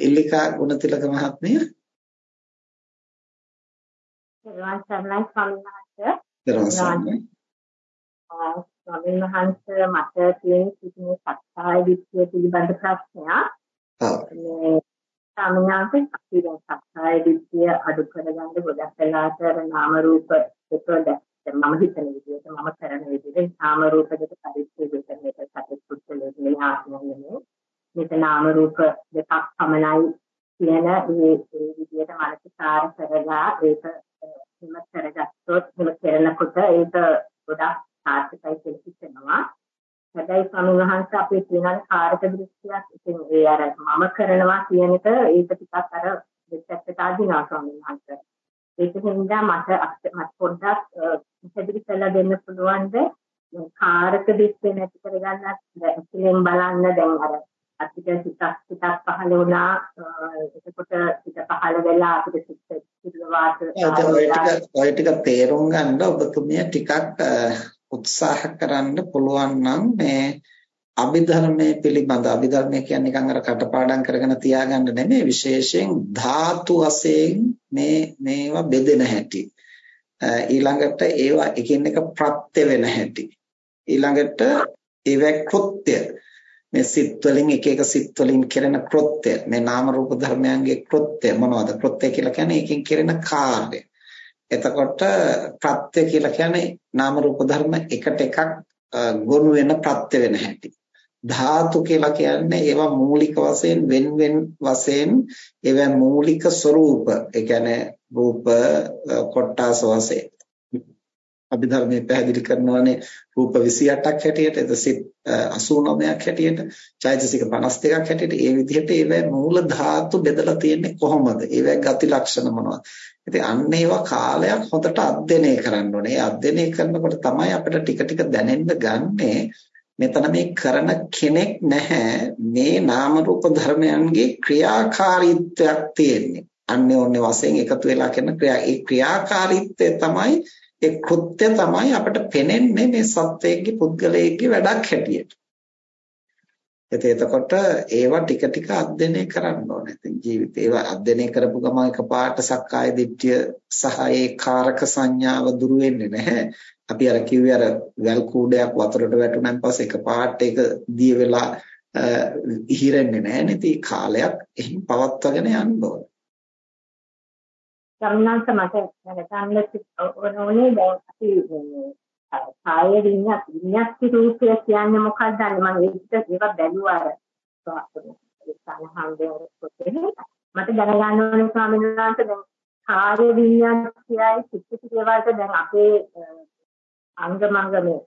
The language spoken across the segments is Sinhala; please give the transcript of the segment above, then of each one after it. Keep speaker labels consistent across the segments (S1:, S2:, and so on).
S1: ඉල්ලිකා ගුණතිලක මහත්මිය
S2: පෙරවන් සර්ණයි ස්වාමීන්. ස්වාමීන් වහන්සේ මට තියෙන කිසිම සත්‍යය විශ්ය පිළිබඳ ප්‍රශ්නයක්.
S1: ඔව්.
S2: මේ ස්වාමීන් වහන්සේ අපි දැන් සත්‍යය විශ්ය අඩු කරගන්න ගොඩක් වෙලාවට නාම රූප දෙකද මම හිතන විදිහට මම කරන විදිහට නාම රූප දෙක පරිච්ඡේදය කරන එක සත්‍ය පුත්‍රලේ ආත්මයනේ. මේක නාම රූප දෙකක් පමණයි කියන මේ ඒ විදිහට මානසිකාර කරලා ඒක හිම කරගත්තොත් හිම කරනකොට ඒක ගොඩක් සාර්ථකයි කියලා හිතෙනවා. හැබැයි ස්වාමීන් වහන්සේ අපේ තියෙන කාර්ක දෘෂ්ටියක් ඉතින් ඒ අර මම කරනවා කියන එක ඒක ටිකක් අර දෙපැත්තට අදිනවා ස්වාමීන් වහන්සේ. ඒක හින්දා මට මට පොඩ්ඩක් පැහැදිලි කරලා දෙන්න පුළුවන්ද කාර්ක දෘෂ්ටිය නැති කරගන්නත් ඇතුලෙන් බලන්න දැන් අර අපිට සිතක් සිතක් පහළ වුණා. එතකොට සිත පහළ වෙලා අපිට සිත පිළිවාස
S1: ඔය ටික තේරුම් ගන්න ඔබතුමිය ටිකක් උත්සාහ කරන්න පුළුවන් නම් මේ අභිධර්මයේ පිළිබඳ අභිධර්මය කියන්නේ නිකන් අර කටපාඩම් කරගෙන තියාගන්න නෙමෙයි. විශේෂයෙන් ධාතු වශයෙන් මේ මේවා බෙදෙන හැටි. ඊළඟට ඒවා එකින් එක ප්‍රත්‍ය වෙන හැටි. ඊළඟට ඒවා කෘත්‍ය මේ සිත් වලින් එක එක සිත් වලින් කෙරෙන කෘත්‍ය මේ නාම රූප ධර්මයන්ගේ කෘත්‍ය මොනවද? කෘත්‍ය කියලා කියන්නේ එකකින් කෙරෙන කාර්ය එතකොට ප්‍රත්‍ය කියලා කියන්නේ නාම රූප ධර්ම එකට එකක් ගොනු වෙන ප්‍රත්‍ය වෙන හැටි. ධාතු කියලා කියන්නේ ඒවා මූලික වශයෙන් වෙන වෙන වශයෙන් ඒවා මූලික ස්වરૂප ඒ කියන්නේ රූප කොටස් වශයෙන්. අභිධර්මයේ පැහැදිලි කරනවානේ රූප 28ක් හැටියට එත සිත් 89ක් හැටියට චෛතසික 52ක් හැටියට. ඒ විදිහට ඒවැ මූල ධාතු බෙදලා තියෙන්නේ කොහොමද? ඒවැ ගති ලක්ෂණ මොනවද? ඉතින් අන්න ඒවා කාලයක් හොඳට අධ්‍යයනය කරන්න ඕනේ. ඒ අධ්‍යයනය කරනකොට තමයි අපිට ටික ටික දැනෙන්න ගන්නේ. මෙතන මේ කරන කෙනෙක් නැහැ. මේ නාම රූප ධර්මයන්ගේ ක්‍රියාකාරීත්වයක් තියෙන්නේ. අන්‍යෝන්‍ය වශයෙන් එකතු වෙලා කරන ක්‍රියා. ඒ ක්‍රියාකාරීත්වය තමයි ඒ කෘත්‍ය තමයි අපිට පෙනෙන්නේ මේ සත්වයේගේ පුද්ගලයෙක්ගේ වැඩක් හැටියට. එතකොට ඒවා ටික ටික අධ්‍යයනය කරන්න ඕනේ. ඉතින් ජීවිතේ ඒවා අධ්‍යයනය කරපු ගමන් එකපාරට සක්කාය දිට්ඨිය සහ ඒ කාරක සංඥාව දුරු වෙන්නේ නැහැ. අපි අර කිව්වේ අර වැල් කූඩයක් වතුරට වැටුණාන් පස්සේ එකපාරට ඒක දිය වෙලා ඉහිරෙන්නේ නැහැ නේද? කාලයක් එහින් පවත්වාගෙන යන්න ඕනේ.
S2: සම්මාස මට දැනගන්න ඕනේ දැන් අපි කාය විඤ්ඤාත් විඤ්ඤාති රූපය කියන්නේ මොකක්ද? මම ඒක ඒක බැලුවා අර මට දැනගන්න ඕනේ ස්වාමීන් වහන්සේ දැන් කාය විඤ්ඤාතියයි චිත්ත ක්‍රියාවට දැන් අපේ අංගමංගමේ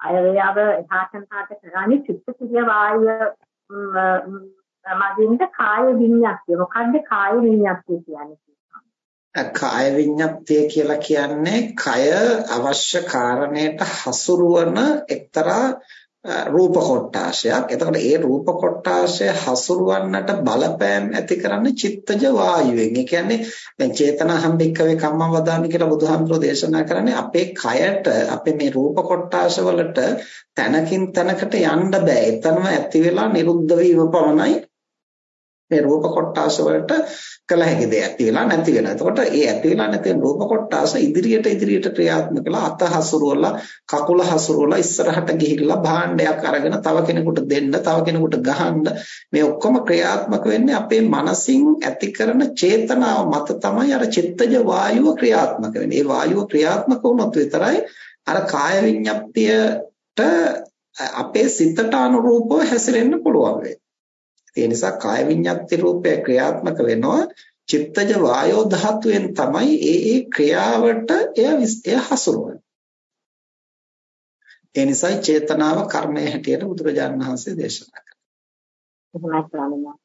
S2: අයවැයව එහාටන් පාට කරන්නේ චිත්ත ක්‍රියා වායය මගින්ද කාය විඤ්ඤාතිය මොකද්ද කාය විඤ්ඤාතිය කියන්නේ?
S1: කාය විඤ්ඤාප්තිය කියලා කියන්නේ කය අවශ්‍ය කාරණයට හසුරුවන එක්තරා රූප කොටාශයක්. එතකොට ඒ රූප කොටාශය හසුරුවන්නට බලපෑම් ඇති කරන්නේ චිත්තජ වායුවෙන්. ඒ කියන්නේ දැන් චේතනාහම් භික්කවේ කම්මං වදාමි කියලා බුදුහාමුදුරෝ දේශනා කරන්නේ අපේ කයට අපේ මේ රූප කොටාශ වලට තනකින් තනකට යන්න බෑ. එතනම ඇති වෙලා නිරුද්ධ වීම පමණයි මේ රූප කොටාස වලට කළ හැකි දේ ඇති වෙලා නැති වෙනවා. එතකොට ඒ ඇති වෙලා නැති වෙන රූප කොටාස ඉදිරියට ඉදිරියට ක්‍රියාත්මක කළා අත හසුරුවලා කකුල හසුරුවලා ඉස්සරහට ගිහිල්ලා භාණ්ඩයක් අරගෙන තව කෙනෙකුට දෙන්න තව කෙනෙකුට ගහන්න මේ ඔක්කොම ක්‍රියාත්මක වෙන්නේ අපේ මනසින් ඇති කරන චේතනාව මත තමයි අර චිත්තජ වායුව ක්‍රියාත්මක වෙන්නේ. ඒ වායුව ක්‍රියාත්මක වුණොත් විතරයි අර කාය විඤ්ඤාප්තියට අපේ සිතට අනුරූපව හැසිරෙන්න පුළුවන් වෙන්නේ. ඒ නිසා කාය විඤ්ඤාති රූපය ක්‍රියාත්මක වෙනවා චිත්තජ වායෝ ධාතුවෙන් තමයි ඒ ඒ ක්‍රියාවට එය එය හසුරුවන්නේ. ඒ නිසායි චේතනාව කර්මය හැටියට බුදුරජාණන් වහන්සේ දේශනා කළේ.